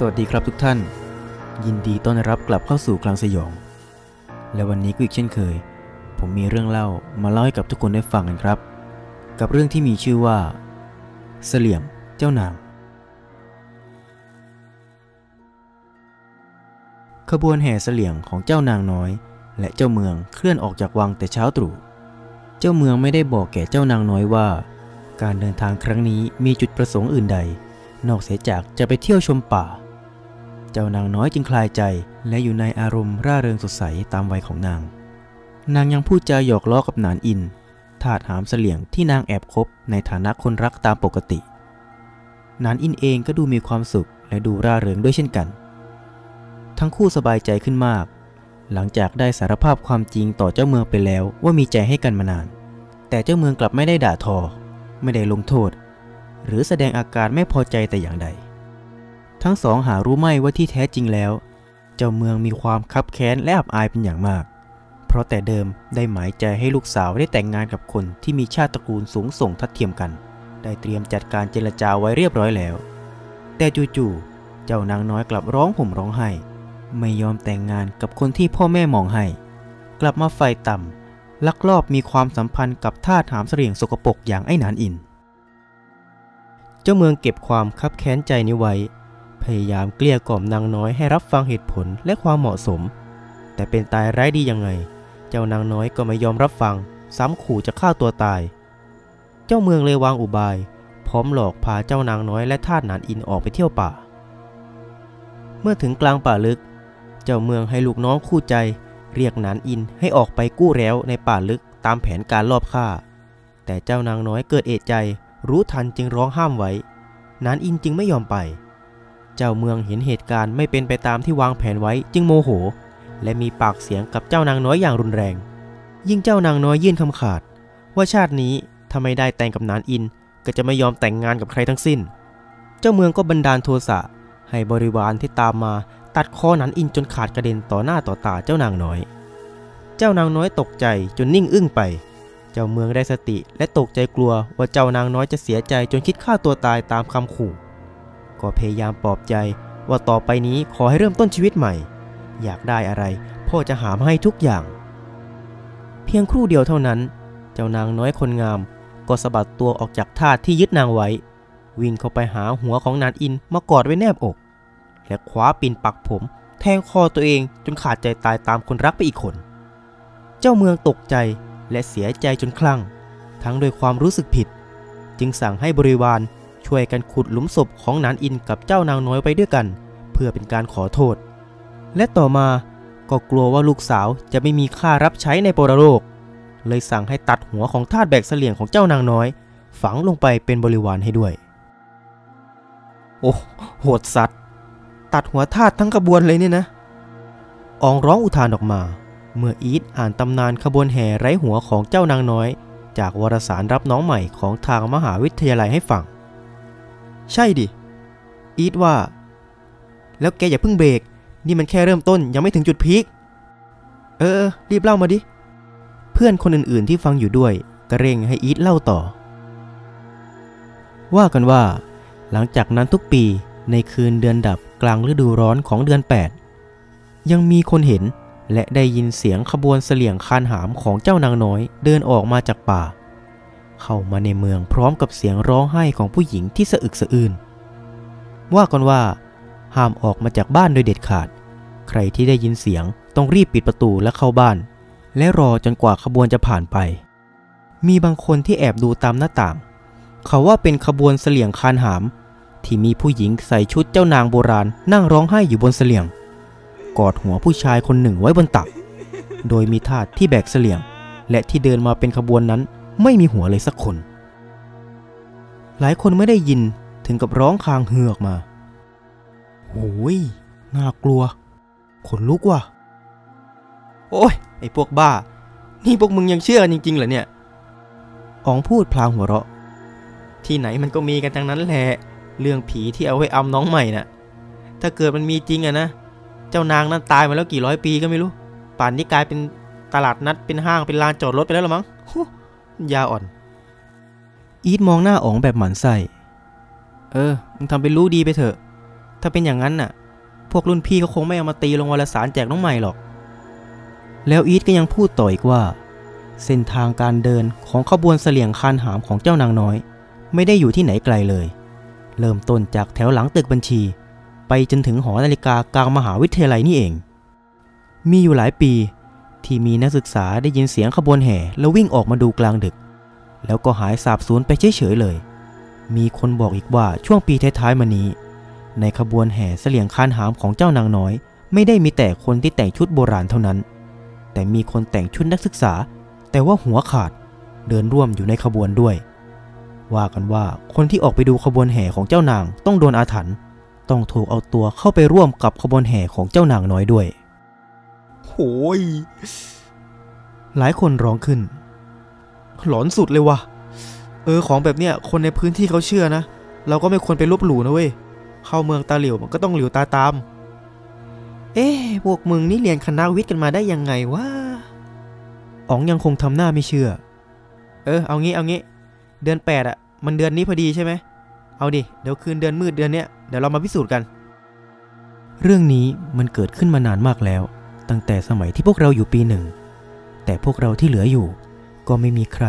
สวัสดีครับทุกท่าน ยินดีต้อนรับกลับเข้าสู่คลังสยอง และวันนี้ก็อีกเช่นเคย ผมมีเรื่องเล่ามาเล่าให้กับทุกคนได้ฟังกันครับ กับเรื่องที่มีชื่อว่า เสลี่ยมเจ้านางขบวนแห่เสลี่ยงของเจ้านางน้อย และเจ้าเมืองเคลื่อนออกจากวังแต่เช้าตรู่เจ้าเมืองไม่ได้บอกแก่เจ้านางน้อยว่า การเดินทางครั้งนี้มีจุดประสงค์อื่นใด นอกเสียจากจะไปเที่ยวชมป่า เจ้านางน้อยจึงคลายใจ และอยู่ในอารมณ์ร่าเริงสดใสตามวัยของนาง นางยังพูดจาหยอกล้อกับนานอินทาสหามเสลี่ยงที่นางแอบคบในฐานะคนรักตามปกติ นานอินเองก็ดูมีความสุขและดูร่าเริงด้วยเช่นกัน ทั้งคู่สบายใจขึ้นมาก หลังจากได้สารภาพความจริงต่อเจ้าเมืองไปแล้วว่ามีใจให้กันมานาน แต่เจ้าเมืองกลับไม่ได้ด่าทอ ไม่ได้ลงโทษ หรือแสดงอาการไม่พอใจแต่อย่างใด ทั้งสองหารู้ไม่ว่าที่แท้จริงแล้ว เจ้าเมืองมีความคับแค้นและอับอายเป็นอย่างมาก เพราะแต่เดิมได้หมายใจให้ลูกสาวได้แต่งงานกับคนที่มีชาติตระกูลสูงส่งทัดเทียมกัน ได้เตรียมจัดการเจรจาไว้เรียบร้อยแล้ว แต่จู่ๆเจ้านางน้อยกลับร้องห่มร้องไห้ ไม่ยอมแต่งงานกับคนที่พ่อแม่มองให้ กลับมาไฟต่ำลักลอบมีความสัมพันธ์กับทาสหามเสรียงสกปรกอย่างไอ้หนานอิน เจ้าเมืองเก็บความคับแค้นใจนี้ไว้ พยายามเกลี้ยกล่อมนางน้อยให้รับฟังเหตุผลและความเหมาะสม แต่เป็นตายไร้ดียังไง เจ้านางน้อยก็ไม่ยอมรับฟัง ซ้ำขู่จะฆ่าตัวตาย เจ้าเมืองเลยวางอุบาย พร้อมหลอกพาเจ้านางน้อยและทาสนานอินออกไปเที่ยวป่า เมื่อถึงกลางป่าลึก เจ้าเมืองให้ลูกน้องคู่ใจ เรียกนานอินให้ออกไปกู้แล้วในป่าลึกตามแผนการลอบฆ่า แต่เจ้านางน้อยเกิดเอะใจ รู้ทันจึงร้องห้ามไว้ นานอินจึงไม่ยอมไป เจ้าเมืองเห็นเหตุการณ์ไม่เป็นไปตามที่วางแผนไว้จึงโมโห และมีปากเสียงกับเจ้านางน้อยอย่างรุนแรง ยิ่งเจ้านางน้อยยื่นคำขาด ว่าชาตินี้ถ้าไม่ได้แต่งกับนานอิน ก็จะไม่ยอมแต่งงานกับใครทั้งสิ้น เจ้าเมืองก็บันดาลโทสะให้บริวารที่ตามมาตัดคอหนานอินจนขาดกระเด็นต่อหน้าต่อตาเจ้านางน้อย เจ้านางน้อยตกใจจนนิ่งอึ้งไป เจ้าเมืองได้สติและตกใจกลัวว่าเจ้านางน้อยจะเสียใจจนคิดฆ่าตัวตายตามคำขู่ ก็พยายามปลอบใจว่าต่อไปนี้ขอให้เริ่มต้นชีวิตใหม่ อยากได้อะไร พ่อจะหามาให้ทุกอย่าง เพียงครู่เดียวเท่านั้น เจ้านางน้อยคนงาม ก็สะบัดตัวออกจากท่าที่ยึดนางไว้ วิ่งเข้าไปหาหัวของนานอินมากอดไว้แนบอก และคว้าปินปักผม แทงคอตัวเองจนขาดใจตายตามคนรักไปอีกคน เจ้าเมืองตกใจและเสียใจจนคลั่ง ทั้งโดยความรู้สึกผิด จึงสั่งให้บริวาร ช่วยกันขุดหลุมศพของนานอินกับเจ้านางน้อยไปด้วยกัน เพื่อเป็นการขอโทษ และต่อมาก็กลัวว่าลูกสาวจะไม่มีค่ารับใช้ในปรโลก เลยสั่งให้ตัดหัวของทาสแบกเสลี่ยงของเจ้านางน้อย ฝังลงไปเป็นบริวารให้ด้วย โอ้โหดสัตว์ ตัดหัวทาสทั้งขบวนเลยเนี่ยนะอองร้องอุทานออกมา เมื่ออีทอ่านตำนานขบวนแห่ไร้หัวของเจ้านางน้อย จากวารสารรับน้องใหม่ของทางมหาวิทยาลัยให้ฟัง ใช่ดิ อีทว่า แล้วแกอย่าเพิ่งเบรก นี่มันแค่เริ่มต้นยังไม่ถึงจุดพีค เออ รีบเล่ามาดิ เพื่อนคนอื่นๆที่ฟังอยู่ด้วยก็เร่งให้อีทเล่าต่อ ว่ากันว่า หลังจากนั้นทุกปีในคืนเดือนดับกลางฤดูร้อนของเดือน 8 ยังมีคนเห็นและได้ยินเสียงขบวนเสลี่ยงคานหามของเจ้านางน้อย เดินออกมาจากป่า เข้ามาในเมืองพร้อมกับเสียงร้องไห้ของผู้หญิงที่สะอึกสะอื้นว่ากันว่า ห้ามออกมาจากบ้านโดยเด็ดขาด ใครที่ได้ยินเสียงต้องรีบปิดประตูและเข้าบ้าน และรอจนกว่าขบวนจะผ่านไป มีบางคนที่แอบดูตามหน้าต่าง เขาว่าเป็นขบวนเสลี่ยงคานหาม ที่มีผู้หญิงใส่ชุดเจ้านางโบราณนั่งร้องไห้อยู่บนเสลี่ยง กอดหัวผู้ชายคนหนึ่งไว้บนตัก โดยมีทาสที่แบกเสลี่ยง และที่เดินมาเป็นขบวนนั้น ไม่มีหัวเลยสักคน หลายคนไม่ได้ยินถึงกับร้องคางเฮือกมาโอ้ยน่ากลัว ขนลุกว่ะ โอ้ย ไอ้พวกบ้า นี่พวกมึงยังเชื่อกันจริงๆเหรอเนี่ยอ๋องพูดพลางหัวเราะ ที่ไหนมันก็มีกันทั้งนั้นแหละ เรื่องผีที่เอาไว้อำน้องใหม่น่ะ ถ้าเกิดมันมีจริงอะนะ เจ้านางนั้นตายมาแล้วกี่ร้อยปีก็ไม่รู้ ป่านนี้กลายเป็นตลาดนัด เป็นห้าง เป็นลานจอดรถไปแล้วหรือมั้ง ยาอ่อน อีทมองหน้าอ๋องแบบหมันไส้เออ มึงทำเป็นรู้ดีไปเถอะ ถ้าเป็นอย่างนั้นน่ะ พวกรุ่นพี่ก็คงไม่เอามาตีลงวารสารแจกน้องใหม่หรอก แล้วอีทก็ยังพูดต่ออีกว่า เส้นทางการเดินของขบวนเสลี่ยงคานหามของเจ้านางน้อย ไม่ได้อยู่ที่ไหนไกลเลย เริ่มต้นจากแถวหลังตึกบัญชี ไปจนถึงหอนาฬิกากลางมหาวิทยาลัยนี่เอง มีอยู่หลายปี ที่มีนักศึกษาได้ยินเสียงขบวนแห่ แล้ววิ่งออกมาดูกลางดึก แล้วก็หายสาบสูญไปเฉยๆเลย มีคนบอกอีกว่าช่วงปีท้ายๆมานี้ ในขบวนแห่เสลียงคานหามของเจ้านางน้อย ไม่ได้มีแต่คนที่แต่งชุดโบราณเท่านั้น แต่มีคนแต่งชุดนักศึกษา แต่ว่าหัวขาดเดินร่วมอยู่ในขบวนด้วย ว่ากันว่าคนที่ออกไปดูขบวนแห่ของเจ้านางต้องโดนอาถรรพ์ต้องถูกเอาตัวเข้าไปร่วมกับขบวนแห่ของเจ้านางน้อยด้วย โหยหลายคนร้องขึ้น หลอนสุดเลยวะเออของแบบเนี้ยคนในพื้นที่เขาเชื่อนะ เราก็ไม่ควรไปลบหลู่นะเว้ย เข้าเมืองตาเหลียวมันก็ต้องเหลียวตาตาม เอ๊ะพวกมึงนี่เรียนคณะวิทย์กันมาได้ยังไงวะอ๋องยังคงทำหน้าไม่เชื่อ เออเอางี้เอางี้ เดือนแปดอะมันเดือนนี้พอดีใช่ไหม เอาดิ เดี๋ยวคืนเดือนมืดเดือนเนี้ยเดี๋ยวเรามาพิสูจน์กัน เรื่องนี้มันเกิดขึ้นมานานมากแล้ว ตั้งแต่สมัยที่พวกเราอยู่ปีหนึ่ง แต่พวกเราที่เหลืออยู่ ก็ไม่มีใคร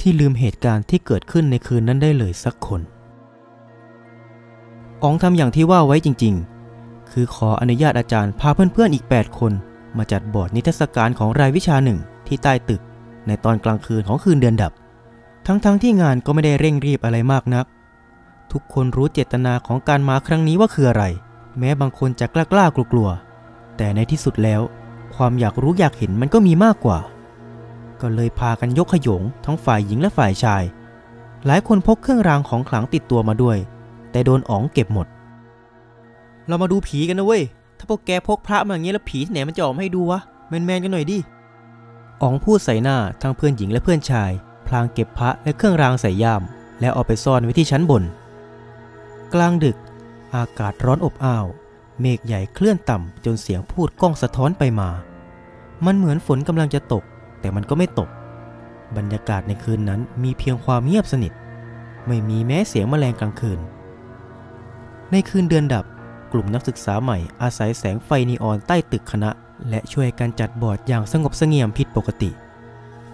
ที่ลืมเหตุการณ์ที่เกิดขึ้นในคืนนั้นได้เลยสักคนอ๋องทำอย่างที่ว่าไว้จริง ๆ คือขออนุญาตอาจารย์พาเพื่อนๆอีก 8 คน มาจัดบอร์ดนิทรรศการของรายวิชาหนึ่งที่ใต้ตึก ในตอนกลางคืนของคืนเดือนดับ ทั้งๆทที่งานก็ไม่ได้เร่งรีบอะไรมากนัก ทุกคนรู้เจตนาของการมาครั้งนี้ว่าคืออะไร แม้บางคนจะกล้ากลัวๆ แต่ในที่สุดแล้ว ความอยากรู้อยากเห็นมันก็มีมากกว่า ก็เลยพากันยกขยงทั้งฝ่ายหญิงและฝ่ายชาย หลายคนพกเครื่องรางของขลังติดตัวมาด้วย แต่โดนอ๋องเก็บหมด เรามาดูผีกันนะเว้ย ถ้าพวกแกพกพระมาอย่างนี้แล้วผีที่ไหนมันจะออกมาให้ดูวะแมนๆกันหน่อยดิอ๋องพูดใส่หน้าทั้งเพื่อนหญิงและเพื่อนชาย พลางเก็บพระและเครื่องรางใส่ย่าม แล้วเอาไปซ่อนไว้ที่ชั้นบน กลางดึก อากาศร้อนอบอ้าว เมฆใหญ่เคลื่อนต่ำจนเสียงพูดก้องสะท้อนไปมา มันเหมือนฝนกำลังจะตก แต่มันก็ไม่ตก บรรยากาศในคืนนั้นมีเพียงความเงียบสนิท ไม่มีแม้เสียงแมลงกลางคืน ในคืนเดือนดับ กลุ่มนักศึกษาใหม่อาศัยแสงไฟนีออนใต้ตึกคณะ และช่วยกันจัดบอร์ดอย่างสงบเสงี่ยมผิดปกติ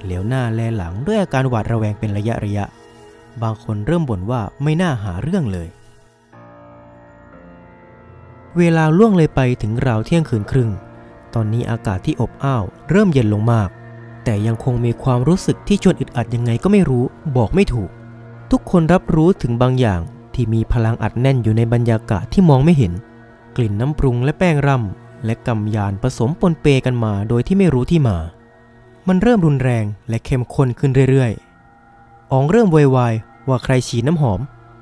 เหลียวหน้าแลหลังด้วยอาการหวาดระแวงเป็นระยะระยะ บางคนเริ่มบ่นว่าไม่น่าหาเรื่องเลย เวลาล่วงเลยไปถึงราวเที่ยงคืนครึ่ง ตอนนี้อากาศที่อบอ้าวเริ่มเย็นลงมาก แต่ยังคงมีความรู้สึกที่ชวนอึดอัดยังไงก็ไม่รู้ บอกไม่ถูก ทุกคนรับรู้ถึงบางอย่างที่มีพลังอัดแน่นอยู่ในบรรยากาศที่มองไม่เห็น กลิ่นน้ำปรุงและแป้งร่ำและกำยานผสมปนเปกันมาโดยที่ไม่รู้ที่มา มันเริ่มรุนแรงและเข้มข้นขึ้นเรื่อยๆอองเริ่มวยวายว่าใครฉีดน้ำหอม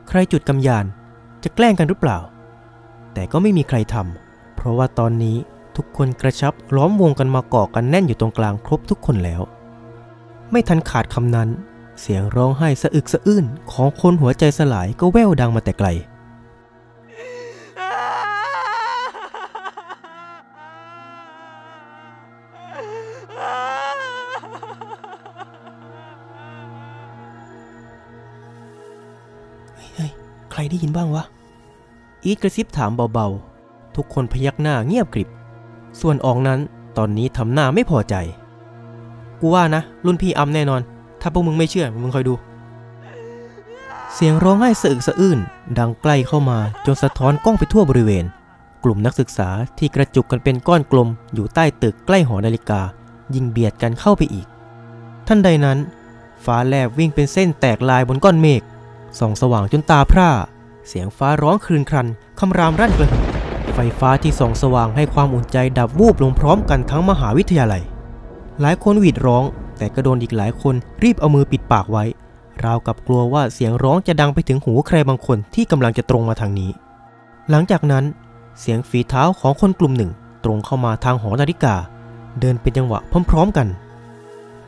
ใครจุดกำยาน จะแกล้งกันหรือเปล่า แต่ก็ไม่มีใครทำเพราะว่าตอนนี้ทุกคนกระชับล้อมวงกันมาเกาะกันแน่นอยู่ตรงกลางครบทุกคนแล้ว ไม่ทันขาดคำนั้น เสียงร้องไห้สะอึกสะอื้นของคนหัวใจสลายก็แว่วดังมาแต่ไกล เฮ้ย ใครได้ยินบ้างวะ อีทกระซิบถามเบาๆ ทุกคนพยักหน้าเงียบกริบ ส่วนอองนั้นตอนนี้ทำหน้าไม่พอใจ กูว่านะ รุ่นพี่อำแน่นอน ถ้าพวกมึงไม่เชื่อ มึงคอยดู เสียงร้องไห้สะอึกสะอื้น ดังใกล้เข้ามาจนสะท้อนกล้องไปทั่วบริเวณ กลุ่มนักศึกษาที่กระจุกกันเป็นก้อนกลม อยู่ใต้ตึกใกล้หอนาฬิกา ยิงเบียดกันเข้าไปอีก ท่านใดนั้น ฟ้าแลบวิ่งเป็นเส้นแตกลายบนก้อนเมฆส่องสว่างจนตาพร่า เสียงฟ้าร้องครืนครันคำรามรั่นกระหึ่มไฟฟ้าที่ส่องสว่างให้ความอุ่นใจดับวูบลงพร้อมกันทั้งมหาวิทยาลัย หลายคนหวีดร้อง แต่ก็โดนอีกหลายคนรีบเอามือปิดปากไว้ ราวกับกลัวว่าเสียงร้องจะดังไปถึงหูใครบางคนที่กำลังจะตรงมาทางนี้ หลังจากนั้นเสียงฝีเท้าของคนกลุ่มหนึ่ง ตรงเข้ามาทางหอนาฬิกา เดินเป็นจังหวะพร้อมๆกัน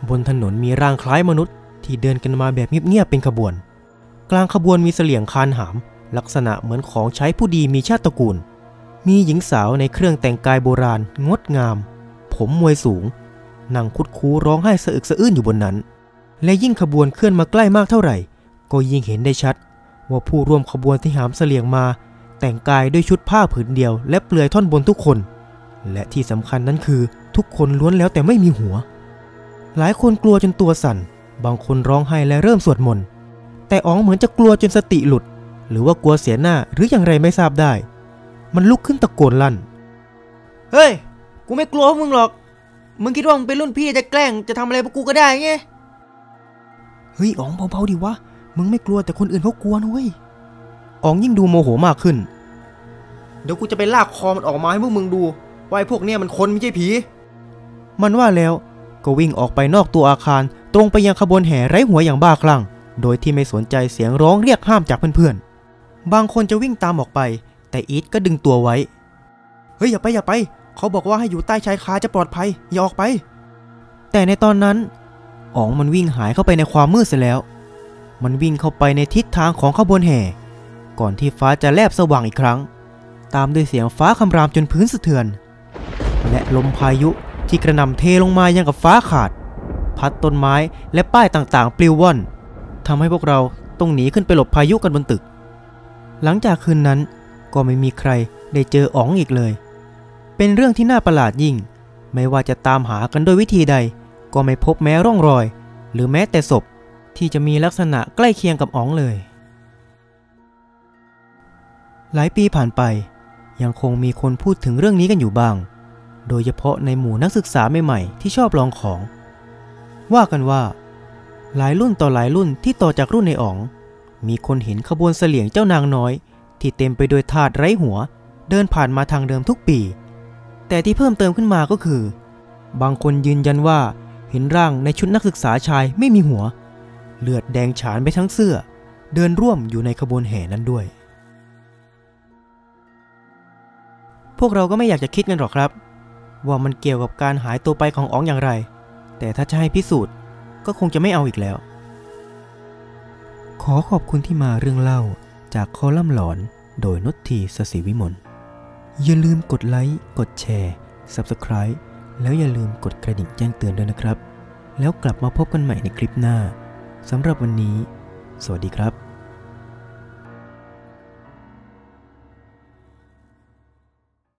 บนถนนมีร่างคล้ายมนุษย์ ที่เดินกันมาแบบเงียบๆเป็นขบวน กลางขบวนมีเสลี่ยงคานหาม ลักษณะเหมือนของใช้ผู้ดีมีชาติตระกูล มีหญิงสาวในเครื่องแต่งกายโบราณงดงาม ผมมวยสูง นั่งคุดคูร้องไห้สะอึกสะอื้นอยู่บนนั้น และยิ่งขบวนเคลื่อนมาใกล้มากเท่าไหร่ ก็ยิ่งเห็นได้ชัด ว่าผู้ร่วมขบวนที่หามเสลี่ยงมา แต่งกายด้วยชุดผ้าผืนเดียว และเปลือยท่อนบนทุกคน และที่สำคัญนั้นคือทุกคนล้วนแล้วแต่ไม่มีหัว หลายคนกลัวจนตัวสั่น บางคนร้องไห้และเริ่มสวดมนต์แต่อ๋องเหมือนจะกลัวจนสติหลุด หรือว่ากลัวเสียหน้าหรืออย่างไรไม่ทราบได้ มันลุกขึ้นตะโกนลั่น เฮ้ย กูไม่กลัวพวกมึงหรอก มึงคิดว่ามึงเป็นรุ่นพี่จะแกล้งจะทำอะไรพวกกูก็ได้ไง เฮ้ยอ๋องเบาๆดิวะ มึงไม่กลัวแต่คนอื่นเขากลัวนะเว้ยอ๋องยิ่งดูโมโหมากขึ้น เดี๋ยวกูจะไปลากคอมันออกมาให้พวกมึงดูว่าไอ้พวกเนี้ยมันคนไม่ใช่ผี มันว่าแล้วก็วิ่งออกไปนอกตัวอาคารตรงไปยังขบวนแห่ไร้หัวอย่างบ้าคลั่ง โดยที่ไม่สนใจเสียงร้องเรียกห้ามจากเพื่อนๆ บางคนจะวิ่งตามออกไป แต่อีทก็ดึงตัวไว้ เฮ้ยอย่าไปอย่าไป เขาบอกว่าให้อยู่ใต้ชายคาจะปลอดภัย อย่าออกไป แต่ในตอนนั้นอ๋องมันวิ่งหายเข้าไปในความมืดเสียแล้ว มันวิ่งเข้าไปในทิศทางของขบวนแห่ ก่อนที่ฟ้าจะแลบสว่างอีกครั้ง ตามด้วยเสียงฟ้าคำรามจนพื้นสะเทือน และลมพายุที่กระหน่ำเทลงมายังกับฟ้าขาด พัดต้นไม้และป้ายต่างๆ ปลิวว่อนทำให้พวกเราต้องหนีขึ้นไปหลบพายุกันบนตึก หลังจากคืนนั้นก็ไม่มีใครได้เจออ๋องอีกเลย เป็นเรื่องที่น่าประหลาดยิ่ง ไม่ว่าจะตามหากันด้วยวิธีใด ก็ไม่พบแม้ร่องรอย หรือแม้แต่ศพที่จะมีลักษณะใกล้เคียงกับอ๋องเลย หลายปีผ่านไป ยังคงมีคนพูดถึงเรื่องนี้กันอยู่บ้าง โดยเฉพาะในหมู่นักศึกษาใหม่ๆที่ชอบลองของ ว่ากันว่า หลายรุ่นต่อหลายรุ่นที่ต่อจากรุ่นในอ๋อง มีคนเห็นขบวนเสลี่ยงเจ้านางน้อย ที่เต็มไปด้วยถาดไร้หัว เดินผ่านมาทางเดิมทุกปี แต่ที่เพิ่มเติมขึ้นมาก็คือ บางคนยืนยันว่าเห็นร่างในชุดนักศึกษาชายไม่มีหัว เลือดแดงฉานไปทั้งเสื้อ เดินร่วมอยู่ในขบวนแห่นั้นด้วย พวกเราก็ไม่อยากจะคิดกันหรอกครับ ว่ามันเกี่ยวกับการหายตัวไปของอ๋องอย่างไร แต่ถ้าจะให้พิสูจน์ก็คงจะไม่เอาอีกแล้ว อขอบคุณที่มาเรื่องเล่าจากคอลัมน์หลอนโดยนุชทีสศิวิมล อย่าลืมกดไลค์ กดแชร์ Subscribe แล้วอย่าลืมกดกระดิ่งแจ้งเตือนด้วยนะครับ แล้วกลับมาพบกันใหม่ในคลิปหน้าสำหรับวันนี้ สวัสดีครับ